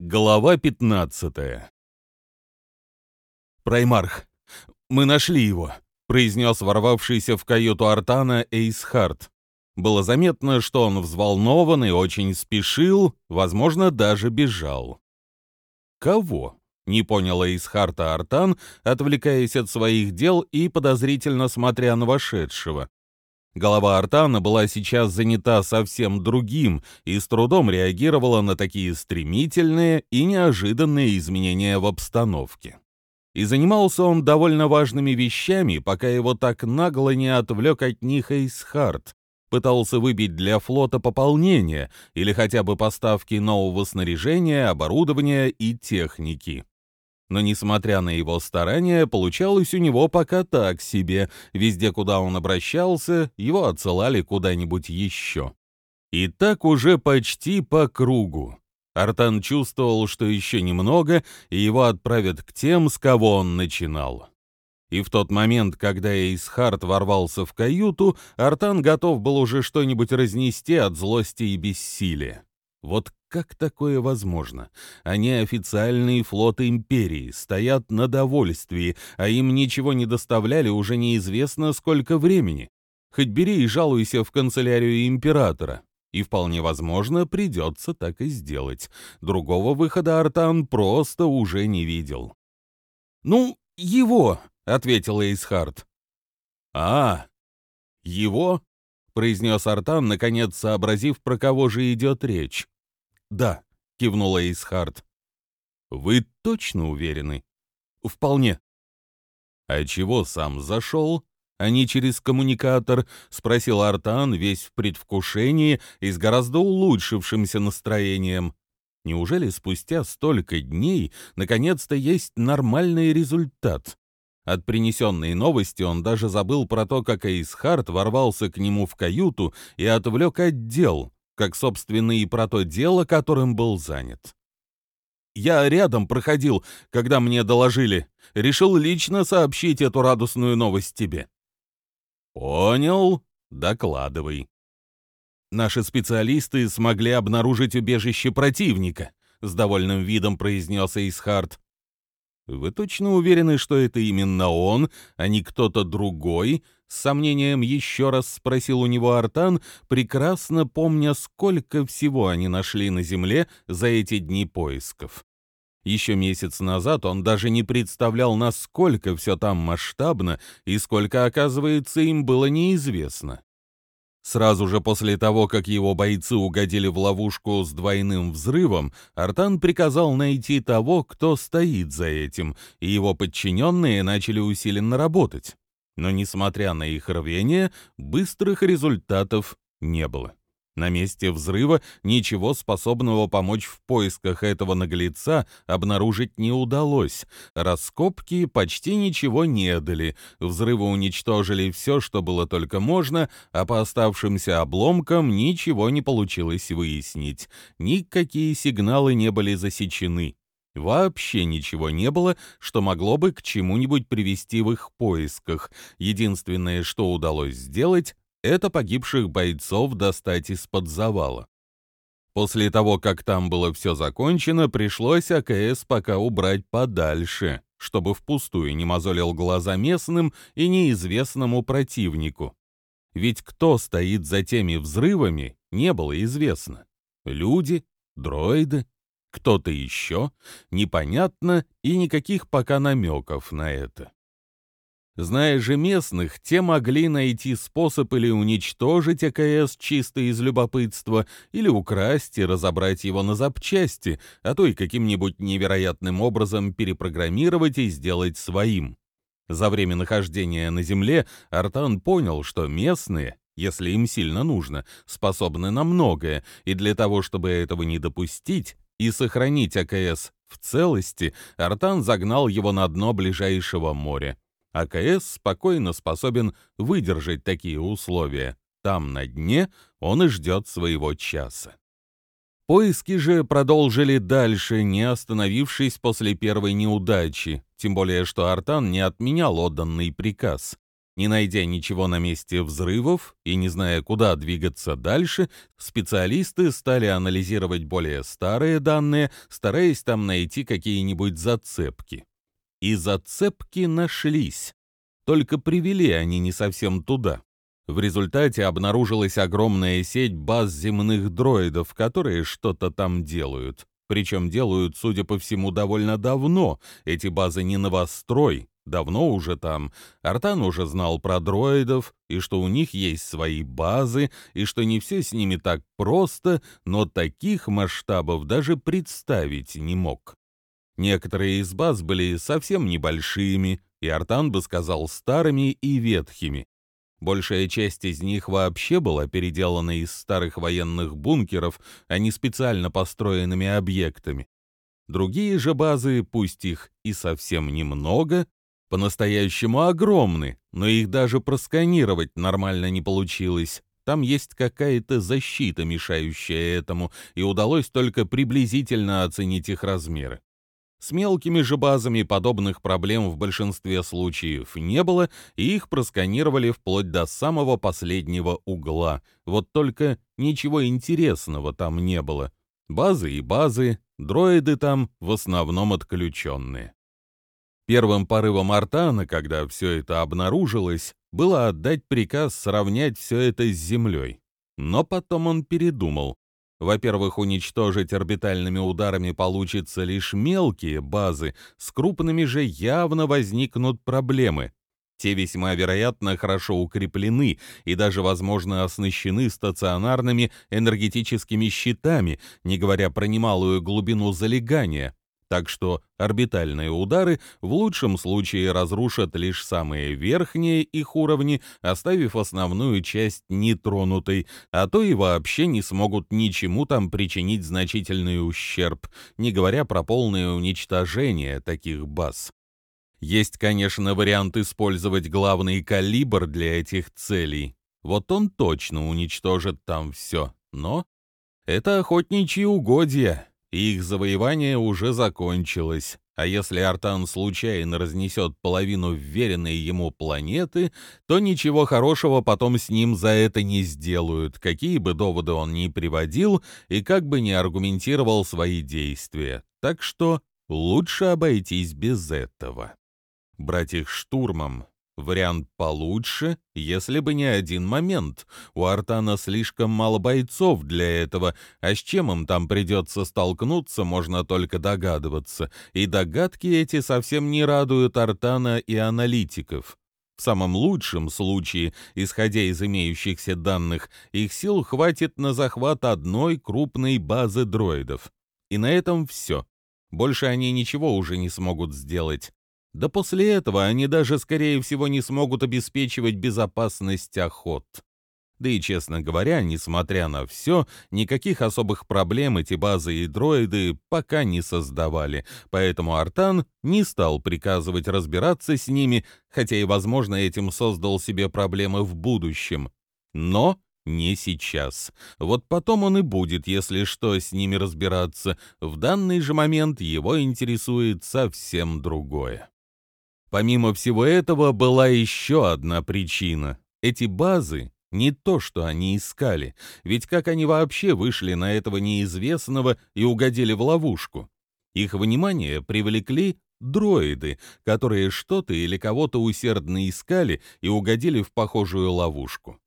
Глава 15 «Праймарх, мы нашли его», — произнес ворвавшийся в каюту Артана Эйсхарт. Было заметно, что он взволнован и очень спешил, возможно, даже бежал. «Кого?» — не понял Эйсхарта Артан, отвлекаясь от своих дел и подозрительно смотря на вошедшего. Голова Артана была сейчас занята совсем другим и с трудом реагировала на такие стремительные и неожиданные изменения в обстановке. И занимался он довольно важными вещами, пока его так нагло не отвлек от них Эйсхарт. Пытался выбить для флота пополнение или хотя бы поставки нового снаряжения, оборудования и техники но, несмотря на его старания, получалось у него пока так себе. Везде, куда он обращался, его отсылали куда-нибудь еще. И так уже почти по кругу. Артан чувствовал, что еще немного, и его отправят к тем, с кого он начинал. И в тот момент, когда Эйсхарт ворвался в каюту, Артан готов был уже что-нибудь разнести от злости и бессилия. Вот как такое возможно? Они официальные флоты империи, стоят на довольствии, а им ничего не доставляли уже неизвестно сколько времени. Хоть бери и жалуйся в канцелярию императора. И вполне возможно, придется так и сделать. Другого выхода Артан просто уже не видел. «Ну, его», — ответил Эйсхарт. «А, его?» произнес Артан, наконец сообразив, про кого же идет речь. «Да», — кивнула Эйсхард. «Вы точно уверены?» «Вполне». «А чего сам зашел?» а не через коммуникатор?» — спросил Артан, весь в предвкушении и с гораздо улучшившимся настроением. Неужели спустя столько дней наконец-то есть нормальный результат? От принесенной новости он даже забыл про то, как Эйсхард ворвался к нему в каюту и отвлек отдел, как, собственно, и про то дело, которым был занят. Я рядом проходил, когда мне доложили. Решил лично сообщить эту радостную новость тебе. Понял. Докладывай. Наши специалисты смогли обнаружить убежище противника, с довольным видом произнес Эйсхард. «Вы точно уверены, что это именно он, а не кто-то другой?» С сомнением еще раз спросил у него Артан, прекрасно помня, сколько всего они нашли на Земле за эти дни поисков. Еще месяц назад он даже не представлял, насколько все там масштабно и сколько, оказывается, им было неизвестно. Сразу же после того, как его бойцы угодили в ловушку с двойным взрывом, Артан приказал найти того, кто стоит за этим, и его подчиненные начали усиленно работать. Но, несмотря на их рвение, быстрых результатов не было. На месте взрыва ничего способного помочь в поисках этого наглеца обнаружить не удалось. Раскопки почти ничего не дали. Взрывы уничтожили все, что было только можно, а по оставшимся обломкам ничего не получилось выяснить. Никакие сигналы не были засечены. Вообще ничего не было, что могло бы к чему-нибудь привести в их поисках. Единственное, что удалось сделать, это погибших бойцов достать из-под завала. После того, как там было все закончено, пришлось АКС пока убрать подальше, чтобы впустую не мозолил глаза местным и неизвестному противнику. Ведь кто стоит за теми взрывами, не было известно. Люди, дроиды, кто-то еще, непонятно и никаких пока намеков на это. Зная же местных, те могли найти способ или уничтожить АКС чисто из любопытства, или украсть и разобрать его на запчасти, а то и каким-нибудь невероятным образом перепрограммировать и сделать своим. За время нахождения на Земле Артан понял, что местные, если им сильно нужно, способны на многое, и для того, чтобы этого не допустить и сохранить АКС в целости, Артан загнал его на дно ближайшего моря. АКС спокойно способен выдержать такие условия. Там, на дне, он и ждет своего часа. Поиски же продолжили дальше, не остановившись после первой неудачи, тем более что Артан не отменял отданный приказ. Не найдя ничего на месте взрывов и не зная, куда двигаться дальше, специалисты стали анализировать более старые данные, стараясь там найти какие-нибудь зацепки. И зацепки нашлись. Только привели они не совсем туда. В результате обнаружилась огромная сеть баз земных дроидов, которые что-то там делают. Причем делают, судя по всему, довольно давно. Эти базы не новострой, давно уже там. Артан уже знал про дроидов, и что у них есть свои базы, и что не все с ними так просто, но таких масштабов даже представить не мог. Некоторые из баз были совсем небольшими, и Артан бы сказал старыми и ветхими. Большая часть из них вообще была переделана из старых военных бункеров, а не специально построенными объектами. Другие же базы, пусть их и совсем немного, по-настоящему огромны, но их даже просканировать нормально не получилось. Там есть какая-то защита, мешающая этому, и удалось только приблизительно оценить их размеры. С мелкими же базами подобных проблем в большинстве случаев не было, и их просканировали вплоть до самого последнего угла. Вот только ничего интересного там не было. Базы и базы, дроиды там в основном отключенные. Первым порывом Артана, когда все это обнаружилось, было отдать приказ сравнять все это с Землей. Но потом он передумал. Во-первых, уничтожить орбитальными ударами получится лишь мелкие базы, с крупными же явно возникнут проблемы. Те весьма вероятно хорошо укреплены и даже, возможно, оснащены стационарными энергетическими щитами, не говоря про немалую глубину залегания. Так что орбитальные удары в лучшем случае разрушат лишь самые верхние их уровни, оставив основную часть нетронутой, а то и вообще не смогут ничему там причинить значительный ущерб, не говоря про полное уничтожение таких баз. Есть, конечно, вариант использовать главный калибр для этих целей. Вот он точно уничтожит там все, но это охотничьи угодья, их завоевание уже закончилось, а если Артан случайно разнесет половину вверенной ему планеты, то ничего хорошего потом с ним за это не сделают, какие бы доводы он ни приводил и как бы ни аргументировал свои действия. Так что лучше обойтись без этого. Брать их штурмом Вариант получше, если бы не один момент. У Артана слишком мало бойцов для этого, а с чем им там придется столкнуться, можно только догадываться. И догадки эти совсем не радуют Артана и аналитиков. В самом лучшем случае, исходя из имеющихся данных, их сил хватит на захват одной крупной базы дроидов. И на этом все. Больше они ничего уже не смогут сделать. Да после этого они даже, скорее всего, не смогут обеспечивать безопасность охот. Да и, честно говоря, несмотря на все, никаких особых проблем эти базы и дроиды пока не создавали, поэтому Артан не стал приказывать разбираться с ними, хотя и, возможно, этим создал себе проблемы в будущем. Но не сейчас. Вот потом он и будет, если что, с ними разбираться. В данный же момент его интересует совсем другое. Помимо всего этого была еще одна причина. Эти базы не то, что они искали, ведь как они вообще вышли на этого неизвестного и угодили в ловушку? Их внимание привлекли дроиды, которые что-то или кого-то усердно искали и угодили в похожую ловушку.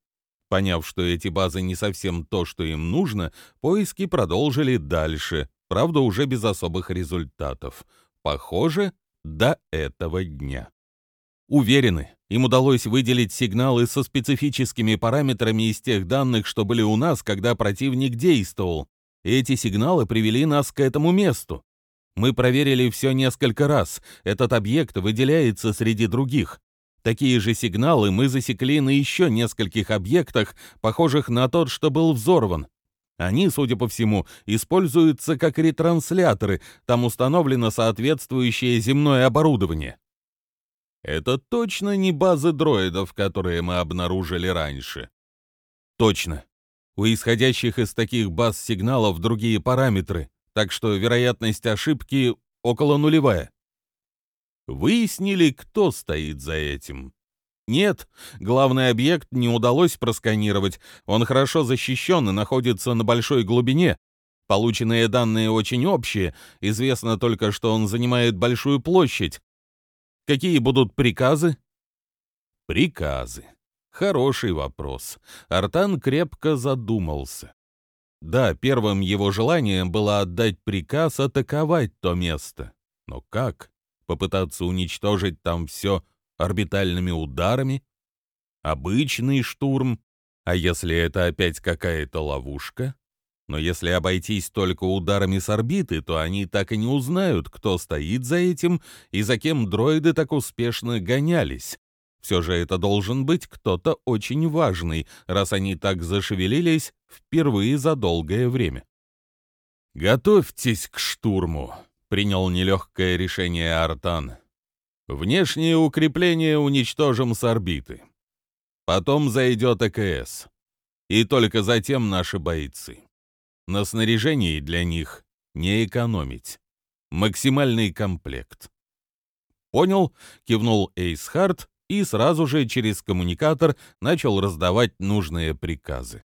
Поняв, что эти базы не совсем то, что им нужно, поиски продолжили дальше, правда уже без особых результатов. Похоже, до этого дня. Уверены, им удалось выделить сигналы со специфическими параметрами из тех данных, что были у нас, когда противник действовал. эти сигналы привели нас к этому месту. Мы проверили все несколько раз. Этот объект выделяется среди других. Такие же сигналы мы засекли на еще нескольких объектах, похожих на тот, что был взорван. Они, судя по всему, используются как ретрансляторы, там установлено соответствующее земное оборудование. Это точно не базы дроидов, которые мы обнаружили раньше. Точно. У исходящих из таких баз сигналов другие параметры, так что вероятность ошибки около нулевая. Выяснили, кто стоит за этим. Нет, главный объект не удалось просканировать. Он хорошо защищен и находится на большой глубине. Полученные данные очень общие. Известно только, что он занимает большую площадь. Какие будут приказы? Приказы. Хороший вопрос. Артан крепко задумался. Да, первым его желанием было отдать приказ атаковать то место. Но как? Попытаться уничтожить там все орбитальными ударами? Обычный штурм? А если это опять какая-то ловушка? Но если обойтись только ударами с орбиты, то они так и не узнают, кто стоит за этим и за кем дроиды так успешно гонялись. Все же это должен быть кто-то очень важный, раз они так зашевелились впервые за долгое время. «Готовьтесь к штурму», — принял нелегкое решение Артан. «Внешние укрепления уничтожим с орбиты. Потом зайдет ЭКС. И только затем наши бойцы. На снаряжении для них не экономить. Максимальный комплект». «Понял», — кивнул Эйсхарт и сразу же через коммуникатор начал раздавать нужные приказы.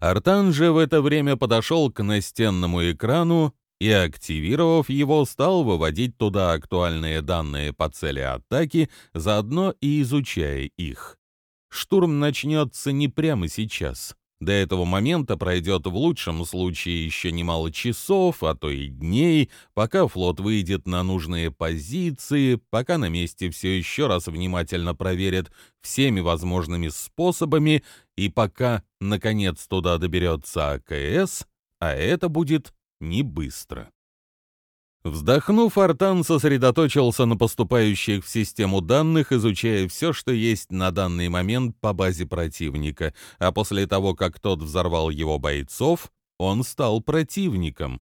Артан же в это время подошел к настенному экрану и, активировав его, стал выводить туда актуальные данные по цели атаки, заодно и изучая их. Штурм начнется не прямо сейчас. До этого момента пройдет в лучшем случае еще немало часов, а то и дней, пока флот выйдет на нужные позиции, пока на месте все еще раз внимательно проверят всеми возможными способами, и пока, наконец, туда доберется АКС, а это будет не быстро. Вздохнув, Артан сосредоточился на поступающих в систему данных, изучая все, что есть на данный момент по базе противника, а после того, как тот взорвал его бойцов, он стал противником.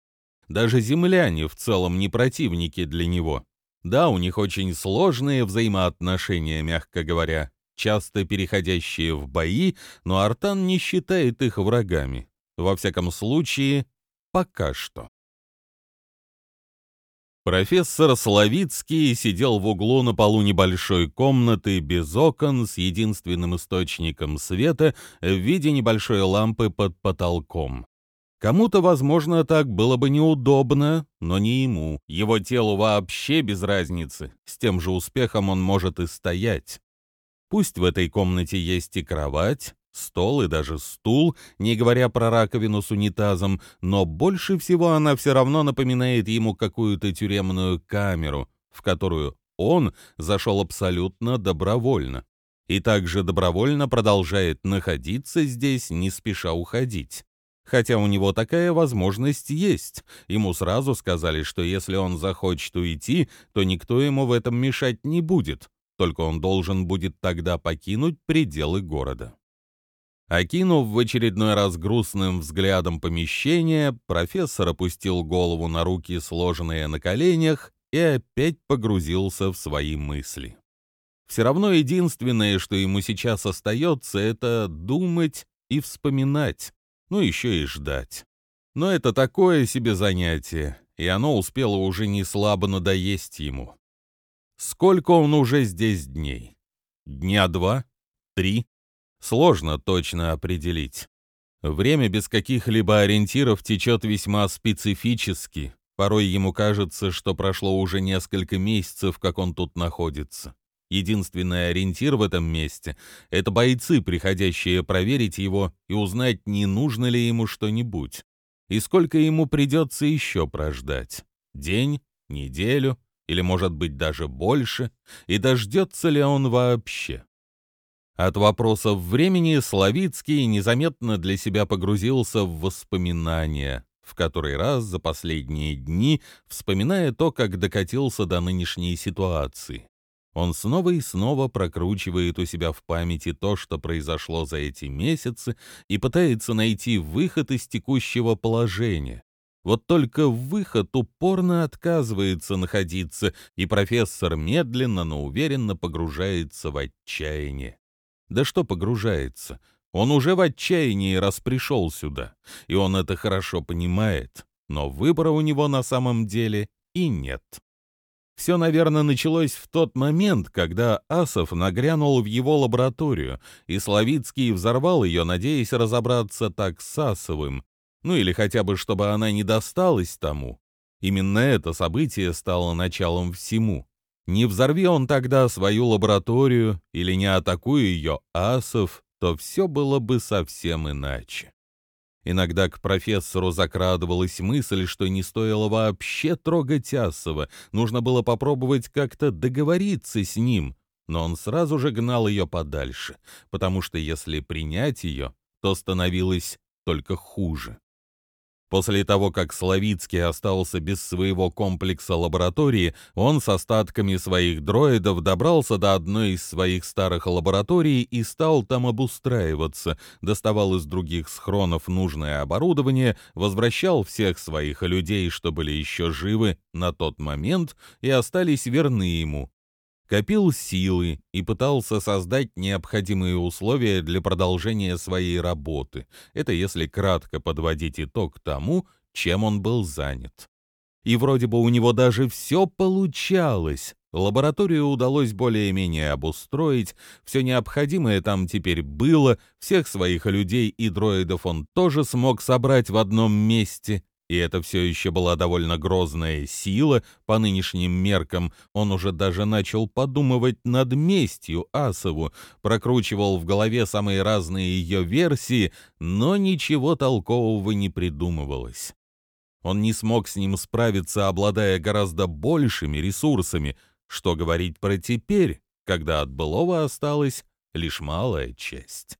Даже земляне в целом не противники для него. Да, у них очень сложные взаимоотношения, мягко говоря, часто переходящие в бои, но Артан не считает их врагами. Во всяком случае, пока что. Профессор Славицкий сидел в углу на полу небольшой комнаты без окон с единственным источником света в виде небольшой лампы под потолком. Кому-то, возможно, так было бы неудобно, но не ему. Его телу вообще без разницы. С тем же успехом он может и стоять. Пусть в этой комнате есть и кровать, стол и даже стул, не говоря про раковину с унитазом, но больше всего она все равно напоминает ему какую-то тюремную камеру, в которую он зашел абсолютно добровольно. И также добровольно продолжает находиться здесь, не спеша уходить. Хотя у него такая возможность есть. Ему сразу сказали, что если он захочет уйти, то никто ему в этом мешать не будет, только он должен будет тогда покинуть пределы города. Окинув в очередной раз грустным взглядом помещение, профессор опустил голову на руки, сложенные на коленях, и опять погрузился в свои мысли. Все равно единственное, что ему сейчас остается, это думать и вспоминать, ну еще и ждать. Но это такое себе занятие, и оно успело уже не слабо надоесть ему. Сколько он уже здесь дней? Дня два? Три? Сложно точно определить. Время без каких-либо ориентиров течет весьма специфически. Порой ему кажется, что прошло уже несколько месяцев, как он тут находится. Единственный ориентир в этом месте — это бойцы, приходящие проверить его и узнать, не нужно ли ему что-нибудь. И сколько ему придется еще прождать. День, неделю или, может быть, даже больше, и дождется ли он вообще. От вопросов времени Славицкий незаметно для себя погрузился в воспоминания, в который раз за последние дни вспоминая то, как докатился до нынешней ситуации. Он снова и снова прокручивает у себя в памяти то, что произошло за эти месяцы, и пытается найти выход из текущего положения. Вот только выход упорно отказывается находиться, и профессор медленно, но уверенно погружается в отчаяние. Да что погружается? Он уже в отчаянии раз пришел сюда, и он это хорошо понимает, но выбора у него на самом деле и нет. Все, наверное, началось в тот момент, когда Асов нагрянул в его лабораторию, и Славицкий взорвал ее, надеясь разобраться так с Асовым, ну или хотя бы, чтобы она не досталась тому. Именно это событие стало началом всему. Не взорви он тогда свою лабораторию или не атакуя ее Асов, то все было бы совсем иначе. Иногда к профессору закрадывалась мысль, что не стоило вообще трогать Асова, нужно было попробовать как-то договориться с ним, но он сразу же гнал ее подальше, потому что если принять ее, то становилось только хуже. После того, как Славицкий остался без своего комплекса лаборатории, он с остатками своих дроидов добрался до одной из своих старых лабораторий и стал там обустраиваться, доставал из других схронов нужное оборудование, возвращал всех своих людей, что были еще живы на тот момент и остались верны ему, копил силы и пытался создать необходимые условия для продолжения своей работы. Это если кратко подводить итог тому, чем он был занят. И вроде бы у него даже все получалось. Лабораторию удалось более-менее обустроить, все необходимое там теперь было, всех своих людей и дроидов он тоже смог собрать в одном месте, и это все еще была довольно грозная сила, по нынешним меркам он уже даже начал подумывать над местью Асову, прокручивал в голове самые разные ее версии, но ничего толкового не придумывалось. Он не смог с ним справиться, обладая гораздо большими ресурсами, что говорить про теперь, когда от былого осталась лишь малая часть.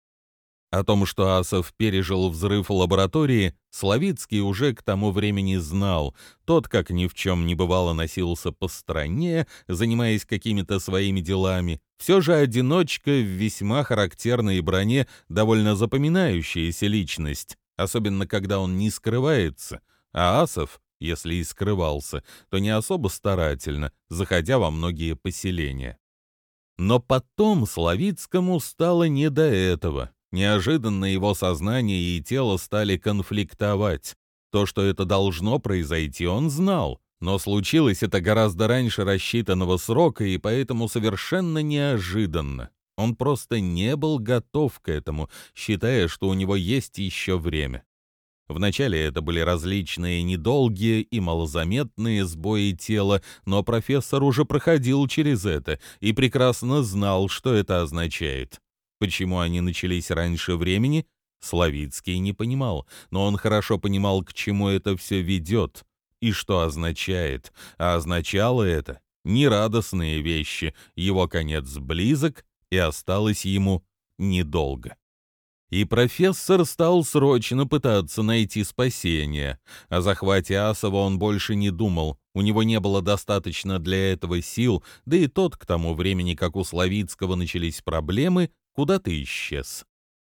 О том, что Асов пережил взрыв лаборатории, Славицкий уже к тому времени знал. Тот, как ни в чем не бывало, носился по стране, занимаясь какими-то своими делами. Все же одиночка в весьма характерной броне довольно запоминающаяся личность, особенно когда он не скрывается. А Асов, если и скрывался, то не особо старательно, заходя во многие поселения. Но потом Славицкому стало не до этого. Неожиданно его сознание и тело стали конфликтовать. То, что это должно произойти, он знал, но случилось это гораздо раньше рассчитанного срока и поэтому совершенно неожиданно. Он просто не был готов к этому, считая, что у него есть еще время. Вначале это были различные недолгие и малозаметные сбои тела, но профессор уже проходил через это и прекрасно знал, что это означает. Почему они начались раньше времени, Славицкий не понимал, но он хорошо понимал, к чему это все ведет и что означает. А означало это нерадостные вещи, его конец близок, и осталось ему недолго. И профессор стал срочно пытаться найти спасение. О захвате Асова он больше не думал, у него не было достаточно для этого сил, да и тот к тому времени, как у Славицкого начались проблемы, куда-то исчез.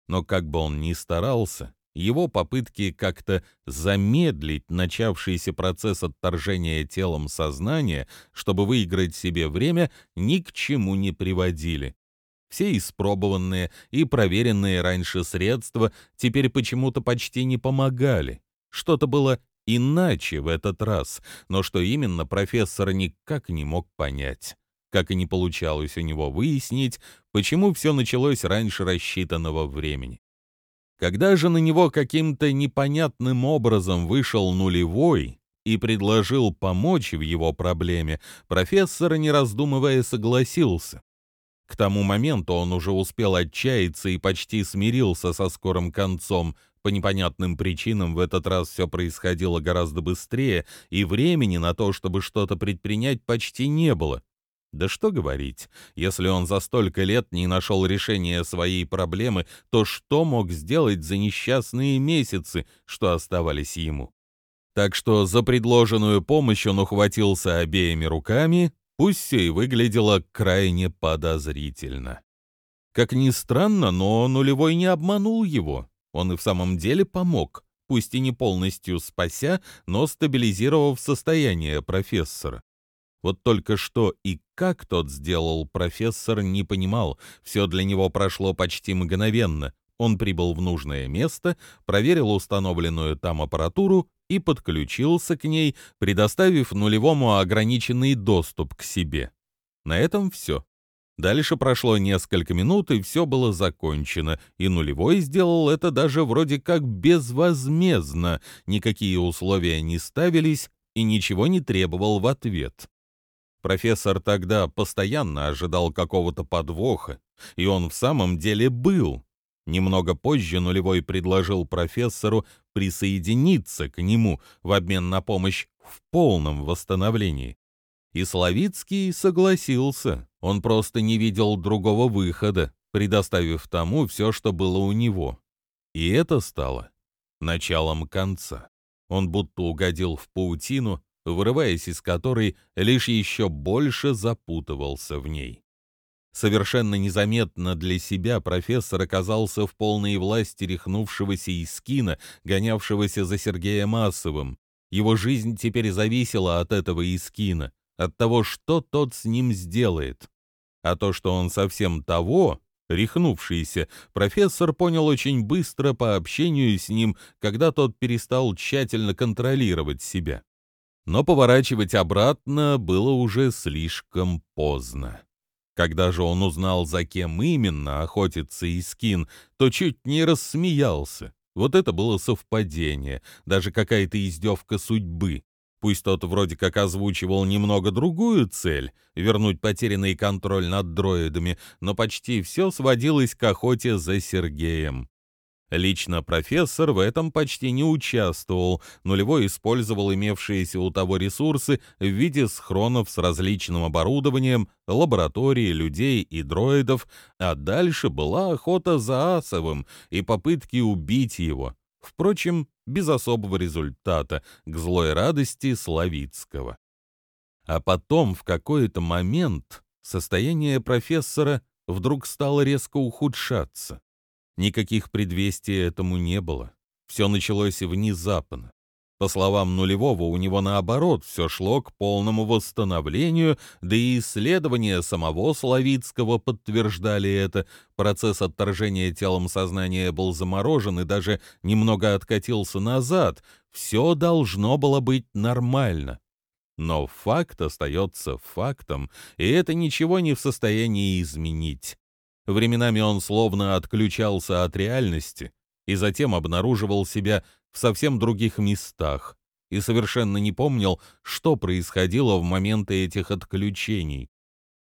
Но как бы он ни старался, его попытки как-то замедлить начавшийся процесс отторжения телом сознания, чтобы выиграть себе время, ни к чему не приводили. Все испробованные и проверенные раньше средства теперь почему-то почти не помогали. Что-то было иначе в этот раз, но что именно профессор никак не мог понять как и не получалось у него выяснить, почему все началось раньше рассчитанного времени. Когда же на него каким-то непонятным образом вышел нулевой и предложил помочь в его проблеме, профессор, не раздумывая, согласился. К тому моменту он уже успел отчаяться и почти смирился со скорым концом. По непонятным причинам в этот раз все происходило гораздо быстрее, и времени на то, чтобы что-то предпринять, почти не было. Да что говорить, если он за столько лет не нашел решения своей проблемы, то что мог сделать за несчастные месяцы, что оставались ему? Так что за предложенную помощь он ухватился обеими руками, пусть все и выглядело крайне подозрительно. Как ни странно, но нулевой не обманул его. Он и в самом деле помог, пусть и не полностью спася, но стабилизировав состояние профессора. Вот только что и как тот сделал, профессор не понимал. Все для него прошло почти мгновенно. Он прибыл в нужное место, проверил установленную там аппаратуру и подключился к ней, предоставив нулевому ограниченный доступ к себе. На этом все. Дальше прошло несколько минут, и все было закончено, и нулевой сделал это даже вроде как безвозмездно, никакие условия не ставились и ничего не требовал в ответ. Профессор тогда постоянно ожидал какого-то подвоха, и он в самом деле был. Немного позже нулевой предложил профессору присоединиться к нему в обмен на помощь в полном восстановлении. И Славицкий согласился, он просто не видел другого выхода, предоставив тому все, что было у него. И это стало началом конца. Он будто угодил в паутину, вырываясь из которой лишь еще больше запутывался в ней. Совершенно незаметно для себя профессор оказался в полной власти рехнувшегося Искина, гонявшегося за Сергеем Массовым. Его жизнь теперь зависела от этого Искина, от того, что тот с ним сделает. А то, что он совсем того, рехнувшийся, профессор понял очень быстро по общению с ним, когда тот перестал тщательно контролировать себя. Но поворачивать обратно было уже слишком поздно. Когда же он узнал, за кем именно охотится Искин, то чуть не рассмеялся. Вот это было совпадение, даже какая-то издевка судьбы. Пусть тот вроде как озвучивал немного другую цель — вернуть потерянный контроль над дроидами, но почти все сводилось к охоте за Сергеем. Лично профессор в этом почти не участвовал, нулевой использовал имевшиеся у того ресурсы в виде схронов с различным оборудованием, лаборатории, людей и дроидов, а дальше была охота за Асовым и попытки убить его. Впрочем, без особого результата, к злой радости Славицкого. А потом, в какой-то момент, состояние профессора вдруг стало резко ухудшаться. Никаких предвестий этому не было. Все началось внезапно. По словам нулевого, у него наоборот все шло к полному восстановлению, да и исследования самого Славицкого подтверждали это. Процесс отторжения телом сознания был заморожен и даже немного откатился назад. Все должно было быть нормально. Но факт остается фактом, и это ничего не в состоянии изменить. Временами он словно отключался от реальности и затем обнаруживал себя в совсем других местах и совершенно не помнил, что происходило в моменты этих отключений.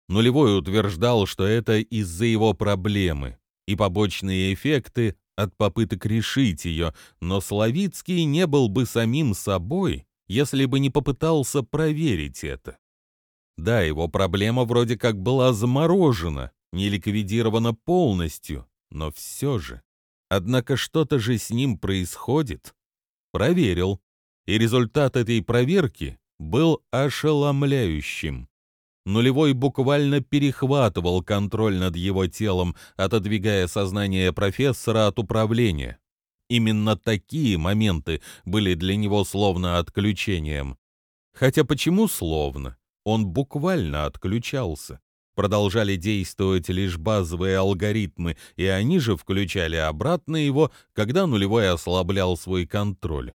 Нулевой утверждал, что это из-за его проблемы и побочные эффекты от попыток решить ее, но Славицкий не был бы самим собой, если бы не попытался проверить это. Да, его проблема вроде как была заморожена, не ликвидирована полностью, но все же. Однако что-то же с ним происходит. Проверил. И результат этой проверки был ошеломляющим. Нулевой буквально перехватывал контроль над его телом, отодвигая сознание профессора от управления. Именно такие моменты были для него словно отключением. Хотя почему словно? Он буквально отключался продолжали действовать лишь базовые алгоритмы, и они же включали обратно его, когда нулевой ослаблял свой контроль.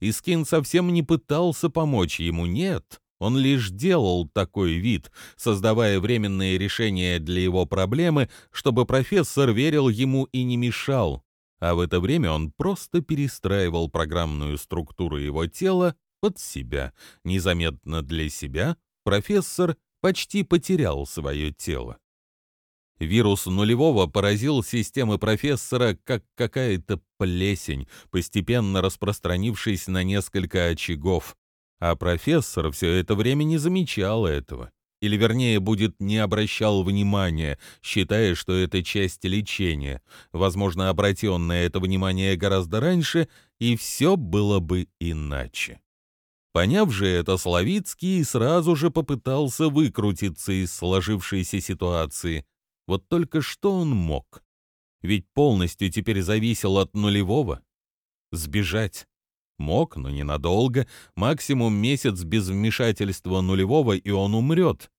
Искин совсем не пытался помочь ему, нет, он лишь делал такой вид, создавая временные решения для его проблемы, чтобы профессор верил ему и не мешал. А в это время он просто перестраивал программную структуру его тела под себя. Незаметно для себя профессор почти потерял свое тело. Вирус нулевого поразил системы профессора, как какая-то плесень, постепенно распространившись на несколько очагов. А профессор все это время не замечал этого. Или, вернее, будет не обращал внимания, считая, что это часть лечения. Возможно, обратил он на это внимание гораздо раньше, и все было бы иначе. Поняв же это, Славицкий сразу же попытался выкрутиться из сложившейся ситуации. Вот только что он мог? Ведь полностью теперь зависел от нулевого. Сбежать. Мог, но ненадолго, максимум месяц без вмешательства нулевого, и он умрет.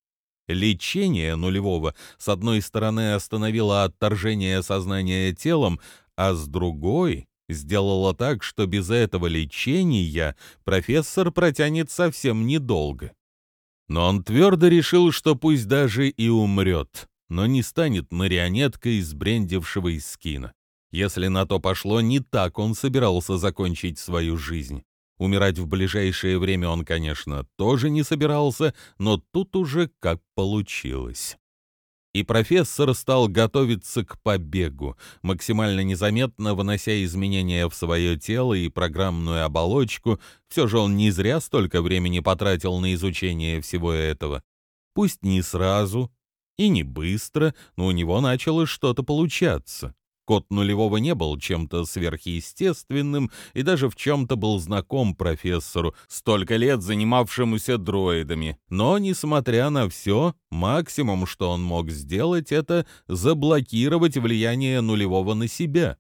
Лечение нулевого, с одной стороны, остановило отторжение сознания телом, а с другой сделало так, что без этого лечения профессор протянет совсем недолго. Но он твердо решил, что пусть даже и умрет, но не станет марионеткой сбрендившего Искина. Если на то пошло, не так он собирался закончить свою жизнь. Умирать в ближайшее время он, конечно, тоже не собирался, но тут уже как получилось и профессор стал готовиться к побегу, максимально незаметно вынося изменения в свое тело и программную оболочку. Все же он не зря столько времени потратил на изучение всего этого. Пусть не сразу и не быстро, но у него начало что-то получаться. Код нулевого не был чем-то сверхъестественным и даже в чем-то был знаком профессору, столько лет занимавшемуся дроидами. Но, несмотря на все, максимум, что он мог сделать, это заблокировать влияние нулевого на себя.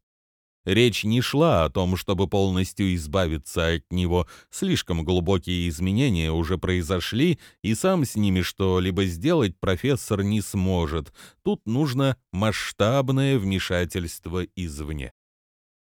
Речь не шла о том, чтобы полностью избавиться от него. Слишком глубокие изменения уже произошли, и сам с ними что-либо сделать профессор не сможет. Тут нужно масштабное вмешательство извне.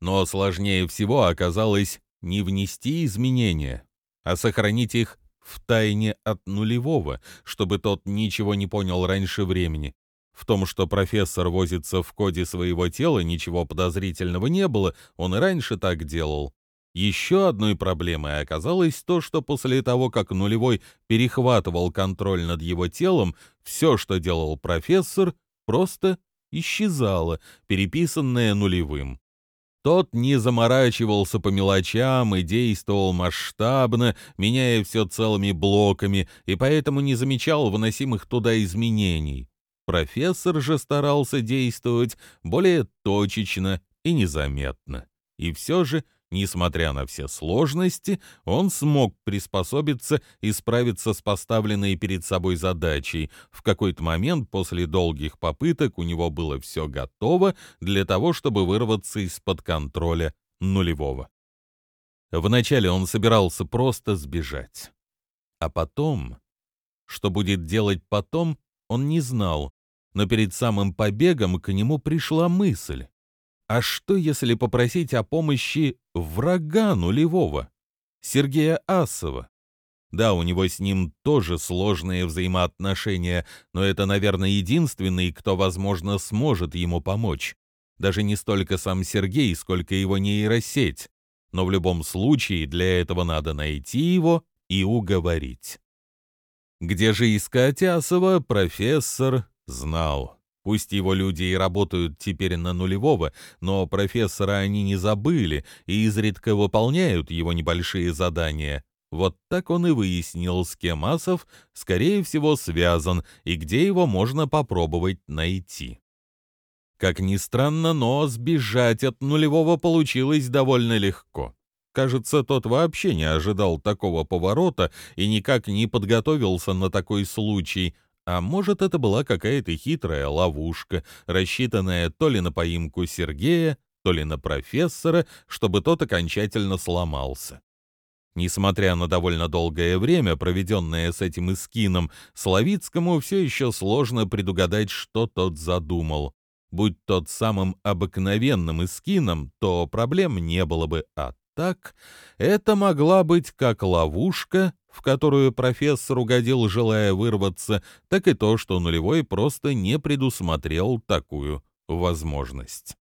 Но сложнее всего оказалось не внести изменения, а сохранить их в тайне от нулевого, чтобы тот ничего не понял раньше времени. В том, что профессор возится в коде своего тела, ничего подозрительного не было, он и раньше так делал. Еще одной проблемой оказалось то, что после того, как нулевой перехватывал контроль над его телом, все, что делал профессор, просто исчезало, переписанное нулевым. Тот не заморачивался по мелочам и действовал масштабно, меняя все целыми блоками, и поэтому не замечал выносимых туда изменений. Профессор же старался действовать более точечно и незаметно. И все же, несмотря на все сложности, он смог приспособиться и справиться с поставленной перед собой задачей. В какой-то момент после долгих попыток у него было все готово для того, чтобы вырваться из-под контроля нулевого. Вначале он собирался просто сбежать. А потом... Что будет делать потом, он не знал, но перед самым побегом к нему пришла мысль. А что, если попросить о помощи врага нулевого, Сергея Асова? Да, у него с ним тоже сложные взаимоотношения, но это, наверное, единственный, кто, возможно, сможет ему помочь. Даже не столько сам Сергей, сколько его нейросеть. Но в любом случае для этого надо найти его и уговорить. Где же искать Асова, профессор знал. Пусть его люди и работают теперь на нулевого, но профессора они не забыли и изредка выполняют его небольшие задания. Вот так он и выяснил, с кем Асов, скорее всего, связан и где его можно попробовать найти. Как ни странно, но сбежать от нулевого получилось довольно легко. Кажется, тот вообще не ожидал такого поворота и никак не подготовился на такой случай. А может, это была какая-то хитрая ловушка, рассчитанная то ли на поимку Сергея, то ли на профессора, чтобы тот окончательно сломался. Несмотря на довольно долгое время, проведенное с этим Искином, Славицкому все еще сложно предугадать, что тот задумал. Будь тот самым обыкновенным Искином, то проблем не было бы, а так, это могла быть как ловушка, в которую профессор угодил, желая вырваться, так и то, что нулевой просто не предусмотрел такую возможность.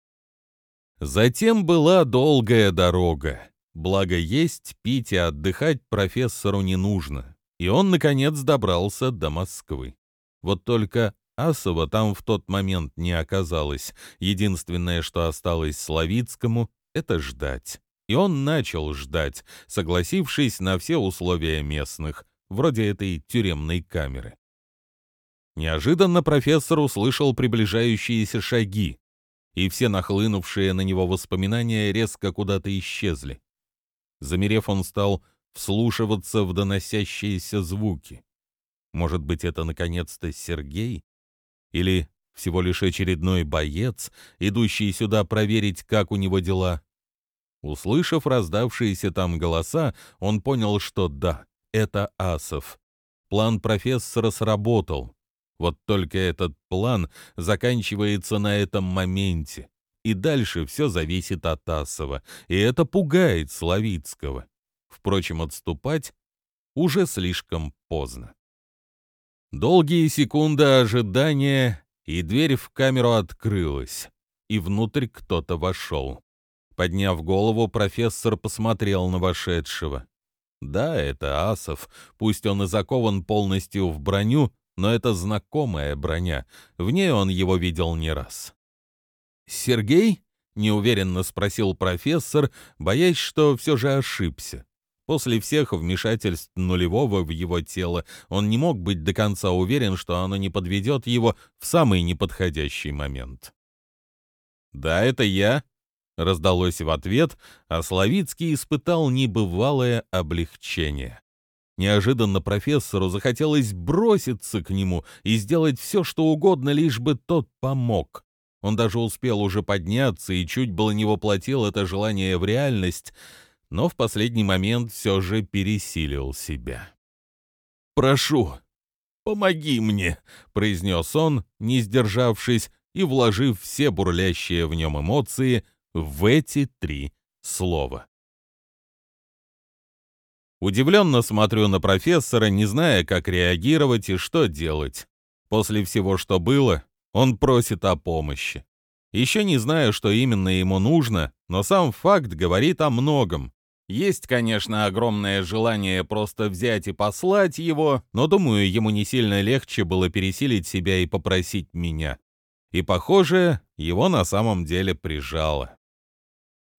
Затем была долгая дорога. Благо есть, пить и отдыхать профессору не нужно. И он, наконец, добрался до Москвы. Вот только Асова там в тот момент не оказалось. Единственное, что осталось Славицкому, это ждать. И он начал ждать, согласившись на все условия местных, вроде этой тюремной камеры. Неожиданно профессор услышал приближающиеся шаги, и все нахлынувшие на него воспоминания резко куда-то исчезли. Замерев, он стал вслушиваться в доносящиеся звуки. Может быть, это наконец-то Сергей? Или всего лишь очередной боец, идущий сюда проверить, как у него дела? Услышав раздавшиеся там голоса, он понял, что да, это Асов. План профессора сработал. Вот только этот план заканчивается на этом моменте. и дальше все зависит от Асова, и это пугает Славицкого. Впрочем, отступать уже слишком поздно. Долгие секунды ожидания, и дверь в камеру открылась, и внутрь кто-то вошел. Подняв голову, профессор посмотрел на вошедшего. Да, это Асов, пусть он и закован полностью в броню, но это знакомая броня, в ней он его видел не раз. «Сергей?» — неуверенно спросил профессор, боясь, что все же ошибся. После всех вмешательств нулевого в его тело он не мог быть до конца уверен, что оно не подведет его в самый неподходящий момент. «Да, это я», — раздалось в ответ, а Славицкий испытал небывалое облегчение. Неожиданно профессору захотелось броситься к нему и сделать все, что угодно, лишь бы тот помог. Он даже успел уже подняться и чуть было не воплотил это желание в реальность — но в последний момент все же пересилил себя. «Прошу, помоги мне», — произнес он, не сдержавшись и вложив все бурлящие в нем эмоции в эти три слова. Удивленно смотрю на профессора, не зная, как реагировать и что делать. После всего, что было, он просит о помощи. Еще не знаю, что именно ему нужно, но сам факт говорит о многом. Есть, конечно, огромное желание просто взять и послать его, но, думаю, ему не сильно легче было пересилить себя и попросить меня. И, похоже, его на самом деле прижало.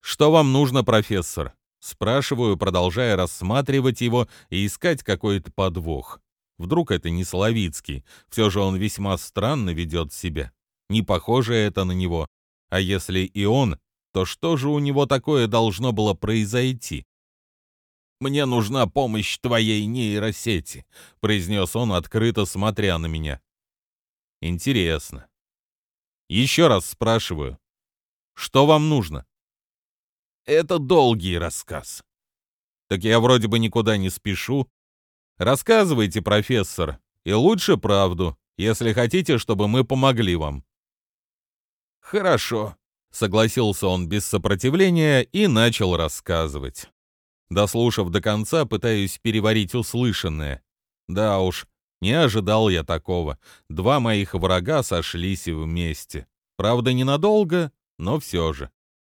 «Что вам нужно, профессор?» Спрашиваю, продолжая рассматривать его и искать какой-то подвох. Вдруг это не Соловицкий, все же он весьма странно ведет себя. Не похоже это на него. А если и он, то что же у него такое должно было произойти? «Мне нужна помощь твоей нейросети», — произнес он, открыто смотря на меня. «Интересно. Еще раз спрашиваю, что вам нужно?» «Это долгий рассказ». «Так я вроде бы никуда не спешу. Рассказывайте, профессор, и лучше правду, если хотите, чтобы мы помогли вам». «Хорошо», Согласился он без сопротивления и начал рассказывать. Дослушав до конца, пытаюсь переварить услышанное. Да уж, не ожидал я такого. Два моих врага сошлись вместе. Правда, ненадолго, но все же.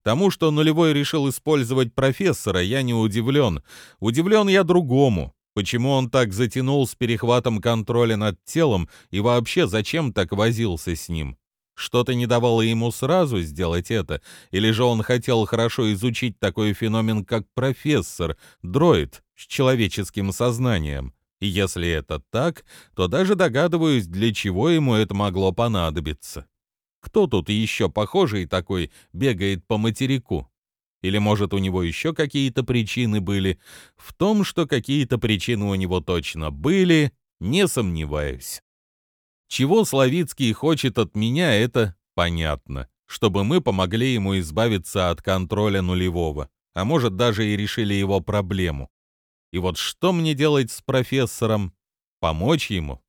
Тому, что нулевой решил использовать профессора, я не удивлен. Удивлен я другому. Почему он так затянул с перехватом контроля над телом и вообще зачем так возился с ним? Что-то не давало ему сразу сделать это, или же он хотел хорошо изучить такой феномен, как профессор, дроид с человеческим сознанием. И если это так, то даже догадываюсь, для чего ему это могло понадобиться. Кто тут еще похожий такой бегает по материку? Или, может, у него еще какие-то причины были? В том, что какие-то причины у него точно были, не сомневаюсь. Чего Славицкий хочет от меня, это понятно. Чтобы мы помогли ему избавиться от контроля нулевого, а может даже и решили его проблему. И вот что мне делать с профессором? Помочь ему?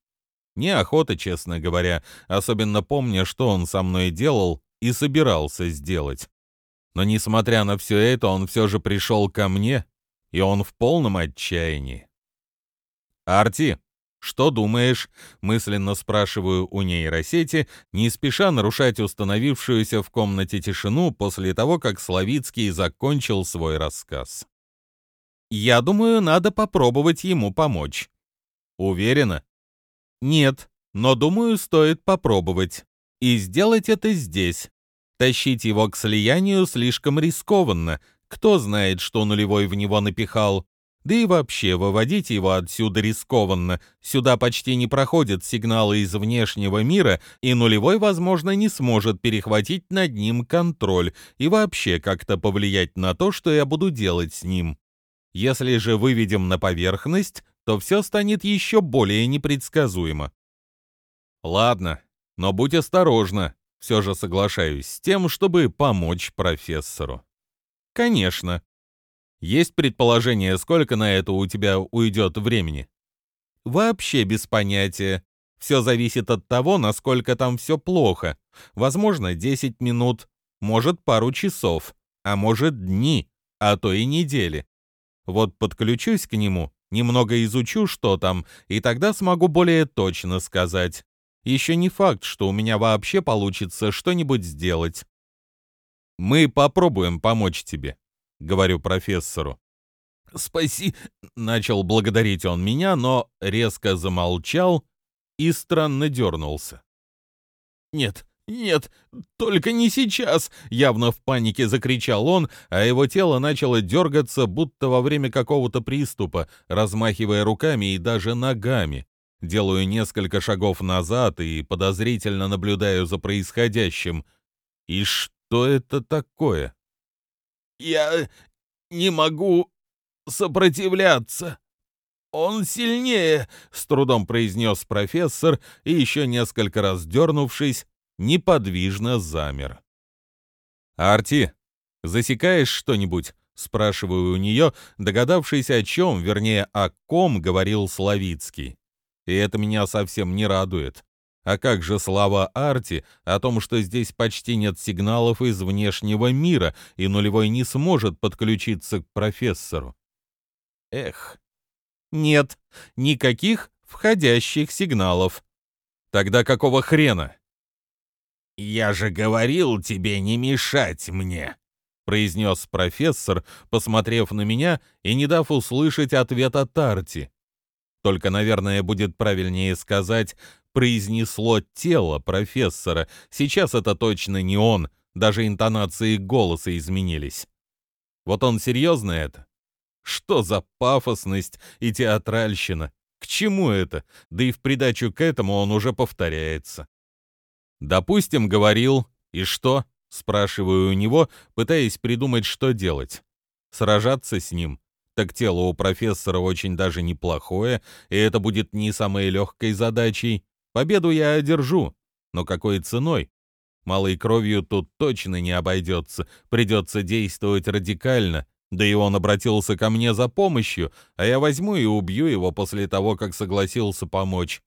Неохота, честно говоря, особенно помня, что он со мной делал и собирался сделать. Но несмотря на все это, он все же пришел ко мне, и он в полном отчаянии. «Арти, «Что думаешь?» — мысленно спрашиваю у нейросети, не спеша нарушать установившуюся в комнате тишину после того, как Славицкий закончил свой рассказ. «Я думаю, надо попробовать ему помочь». «Уверена?» «Нет, но думаю, стоит попробовать. И сделать это здесь. Тащить его к слиянию слишком рискованно. Кто знает, что нулевой в него напихал. Да и вообще, выводить его отсюда рискованно. Сюда почти не проходят сигналы из внешнего мира, и нулевой, возможно, не сможет перехватить над ним контроль и вообще как-то повлиять на то, что я буду делать с ним. Если же выведем на поверхность, то все станет еще более непредсказуемо. Ладно, но будь осторожна. Все же соглашаюсь с тем, чтобы помочь профессору. Конечно, есть предположение, сколько на это у тебя уйдет времени? Вообще без понятия. Все зависит от того, насколько там все плохо. Возможно, 10 минут, может пару часов, а может дни, а то и недели. Вот подключусь к нему, немного изучу, что там, и тогда смогу более точно сказать. Еще не факт, что у меня вообще получится что-нибудь сделать. Мы попробуем помочь тебе, говорю профессору. Спаси, начал благодарить он меня, но резко замолчал и странно дернулся. Нет, «Нет, только не сейчас!» — явно в панике закричал он, а его тело начало дергаться, будто во время какого-то приступа, размахивая руками и даже ногами. Делаю несколько шагов назад и подозрительно наблюдаю за происходящим. И что это такое? «Я не могу сопротивляться!» «Он сильнее!» — с трудом произнес профессор и, еще несколько раз дернувшись, неподвижно замер. «Арти, засекаешь что-нибудь?» — спрашиваю у нее, догадавшись, о чем, вернее, о ком говорил Славицкий. И это меня совсем не радует. А как же слова Арти о том, что здесь почти нет сигналов из внешнего мира, и нулевой не сможет подключиться к профессору? Эх, нет, никаких входящих сигналов. Тогда какого хрена? «Я же говорил тебе не мешать мне», — произнес профессор, посмотрев на меня и не дав услышать ответа Тарти. Только, наверное, будет правильнее сказать «произнесло тело профессора». Сейчас это точно не он, даже интонации голоса изменились. Вот он серьезно это? Что за пафосность и театральщина? К чему это? Да и в придачу к этому он уже повторяется. Допустим, говорил. И что? Спрашиваю у него, пытаясь придумать, что делать. Сражаться с ним? Так тело у профессора очень даже неплохое, и это будет не самой легкой задачей. Победу я одержу. Но какой ценой? Малой кровью тут точно не обойдется. Придется действовать радикально. Да и он обратился ко мне за помощью, а я возьму и убью его после того, как согласился помочь.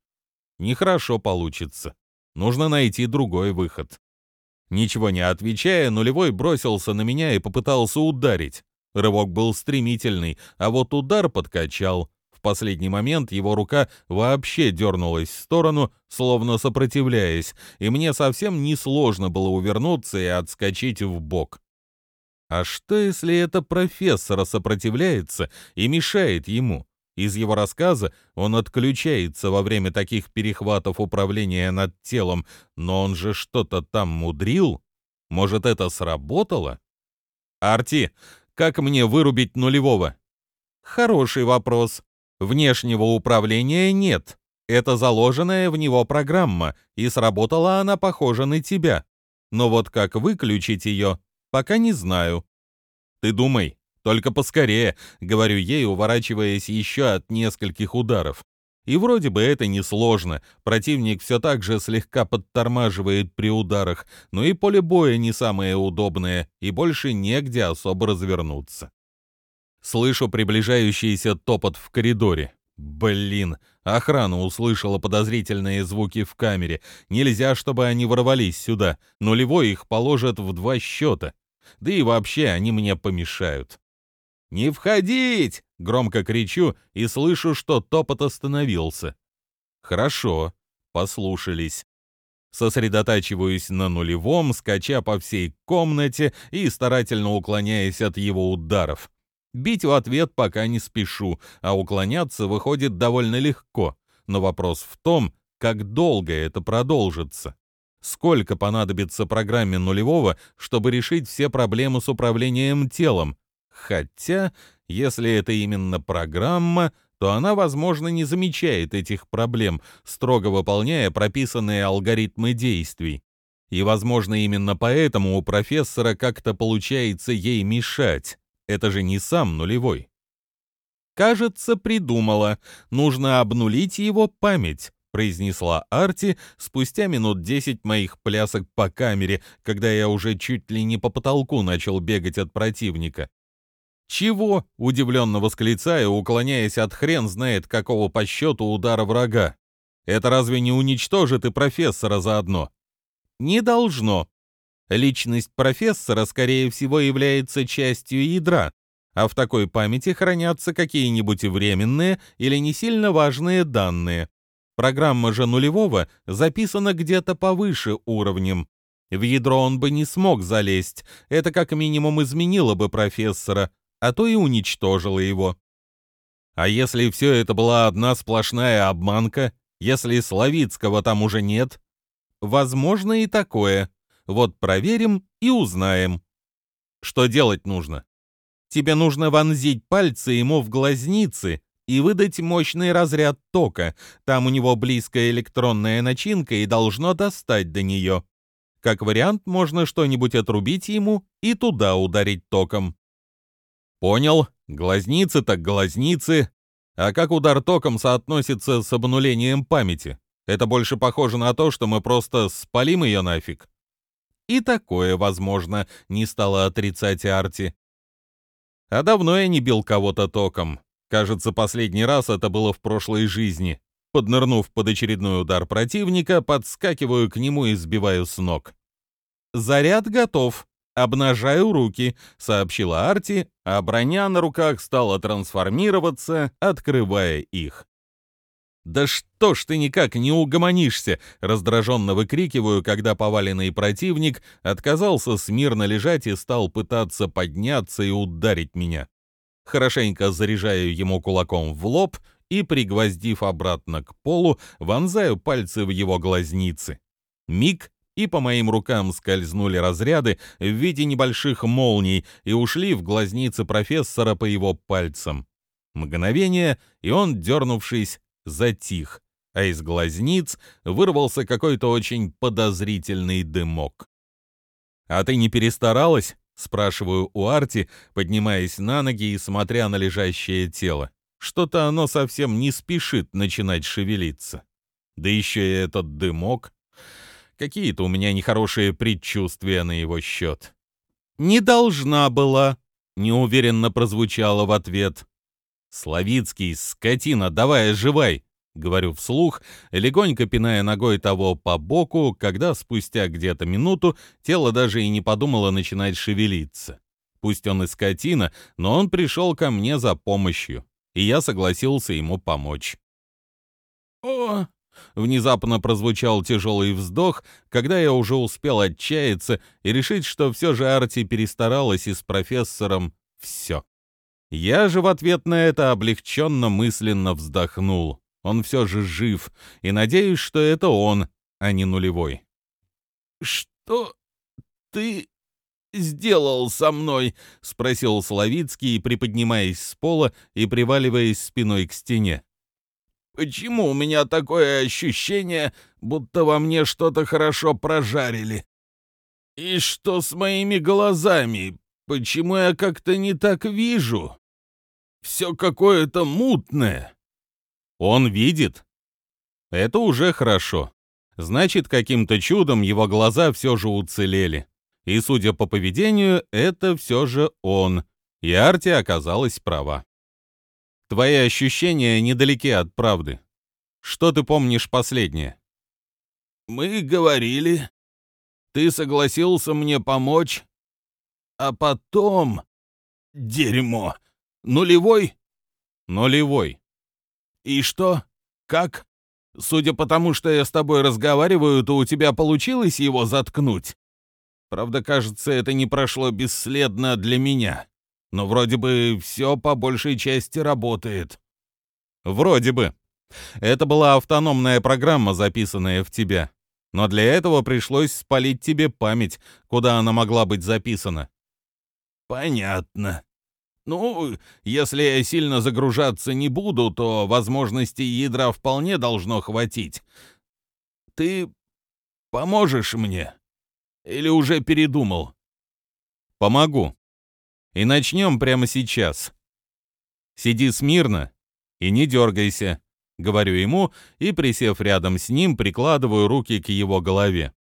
Нехорошо получится. Нужно найти другой выход. Ничего не отвечая, нулевой бросился на меня и попытался ударить. Рывок был стремительный, а вот удар подкачал. В последний момент его рука вообще дернулась в сторону, словно сопротивляясь, и мне совсем несложно было увернуться и отскочить в бок. А что, если это профессора сопротивляется и мешает ему? Из его рассказа он отключается во время таких перехватов управления над телом, но он же что-то там мудрил. Может, это сработало? Арти, как мне вырубить нулевого? Хороший вопрос. Внешнего управления нет. Это заложенная в него программа, и сработала она, похоже, на тебя. Но вот как выключить ее, пока не знаю. Ты думай, только поскорее, говорю ей, уворачиваясь еще от нескольких ударов. И вроде бы это несложно, противник все так же слегка подтормаживает при ударах, но и поле боя не самое удобное, и больше негде особо развернуться. Слышу приближающийся топот в коридоре. Блин, охрана услышала подозрительные звуки в камере. Нельзя, чтобы они ворвались сюда. Нулевой их положат в два счета. Да и вообще они мне помешают. «Не входить!» — громко кричу и слышу, что топот остановился. «Хорошо, послушались». Сосредотачиваюсь на нулевом, скача по всей комнате и старательно уклоняясь от его ударов. Бить в ответ пока не спешу, а уклоняться выходит довольно легко. Но вопрос в том, как долго это продолжится. Сколько понадобится программе нулевого, чтобы решить все проблемы с управлением телом, Хотя, если это именно программа, то она, возможно, не замечает этих проблем, строго выполняя прописанные алгоритмы действий. И, возможно, именно поэтому у профессора как-то получается ей мешать. Это же не сам нулевой. «Кажется, придумала. Нужно обнулить его память», — произнесла Арти спустя минут десять моих плясок по камере, когда я уже чуть ли не по потолку начал бегать от противника. «Чего?» — удивленно восклицая, уклоняясь от хрен знает какого по счету удара врага. «Это разве не уничтожит и профессора заодно?» «Не должно». Личность профессора, скорее всего, является частью ядра, а в такой памяти хранятся какие-нибудь временные или не сильно важные данные. Программа же нулевого записана где-то повыше уровнем. В ядро он бы не смог залезть, это как минимум изменило бы профессора, а то и уничтожило его. А если все это была одна сплошная обманка, если Славицкого там уже нет? Возможно и такое. Вот проверим и узнаем. Что делать нужно? Тебе нужно вонзить пальцы ему в глазницы и выдать мощный разряд тока. Там у него близкая электронная начинка и должно достать до нее. Как вариант, можно что-нибудь отрубить ему и туда ударить током. Понял, глазницы так глазницы. А как удар током соотносится с обнулением памяти? Это больше похоже на то, что мы просто спалим ее нафиг. И такое, возможно, не стало отрицать Арти. А давно я не бил кого-то током. Кажется, последний раз это было в прошлой жизни. Поднырнув под очередной удар противника, подскакиваю к нему и сбиваю с ног. «Заряд готов. Обнажаю руки», — сообщила Арти, а броня на руках стала трансформироваться, открывая их. «Да что ж ты никак не угомонишься!» — раздраженно выкрикиваю, когда поваленный противник отказался смирно лежать и стал пытаться подняться и ударить меня. Хорошенько заряжаю ему кулаком в лоб и, пригвоздив обратно к полу, вонзаю пальцы в его глазницы. Миг, и по моим рукам скользнули разряды в виде небольших молний и ушли в глазницы профессора по его пальцам. Мгновение, и он, дернувшись, затих, а из глазниц вырвался какой-то очень подозрительный дымок. «А ты не перестаралась?» — спрашиваю у Арти, поднимаясь на ноги и смотря на лежащее тело. Что-то оно совсем не спешит начинать шевелиться. Да еще и этот дымок. Какие-то у меня нехорошие предчувствия на его счет. «Не должна была», — неуверенно прозвучало в ответ. «Славицкий, скотина, давай оживай!» — говорю вслух, легонько пиная ногой того по боку, когда спустя где-то минуту тело даже и не подумало начинать шевелиться. Пусть он и скотина, но он пришел ко мне за помощью, и я согласился ему помочь. «О!» — внезапно прозвучал тяжелый вздох, когда я уже успел отчаяться и решить, что все же Арти перестаралась и с профессором все. Я же в ответ на это облегченно мысленно вздохнул. Он все же жив, и надеюсь, что это он, а не нулевой. «Что ты сделал со мной?» — спросил Славицкий, приподнимаясь с пола и приваливаясь спиной к стене. «Почему у меня такое ощущение, будто во мне что-то хорошо прожарили? И что с моими глазами? Почему я как-то не так вижу? Все какое-то мутное. Он видит. Это уже хорошо. Значит, каким-то чудом его глаза все же уцелели. И, судя по поведению, это все же он. И Арти оказалась права. Твои ощущения недалеки от правды. Что ты помнишь последнее? Мы говорили. Ты согласился мне помочь, а потом... Дерьмо. Нулевой? Нулевой. И что? Как? Судя по тому, что я с тобой разговариваю, то у тебя получилось его заткнуть? Правда, кажется, это не прошло бесследно для меня. Но вроде бы все по большей части работает. Вроде бы. Это была автономная программа, записанная в тебя. Но для этого пришлось спалить тебе память, куда она могла быть записана. «Понятно. Ну, если я сильно загружаться не буду, то возможностей ядра вполне должно хватить. Ты поможешь мне? Или уже передумал?» «Помогу. И начнем прямо сейчас. Сиди смирно и не дергайся», — говорю ему, и, присев рядом с ним, прикладываю руки к его голове.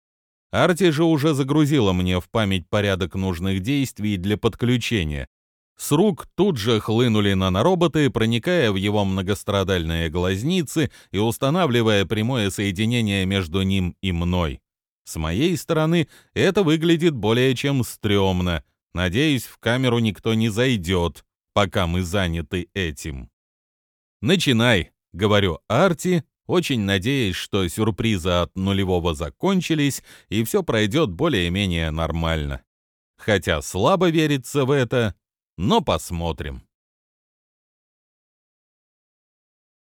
Арти же уже загрузила мне в память порядок нужных действий для подключения. С рук тут же хлынули нанороботы, проникая в его многострадальные глазницы и устанавливая прямое соединение между ним и мной. С моей стороны это выглядит более чем стрёмно. Надеюсь, в камеру никто не зайдет, пока мы заняты этим. «Начинай», — говорю Арти, очень надеясь, что сюрпризы от нулевого закончились и все пройдет более-менее нормально. Хотя слабо верится в это, но посмотрим.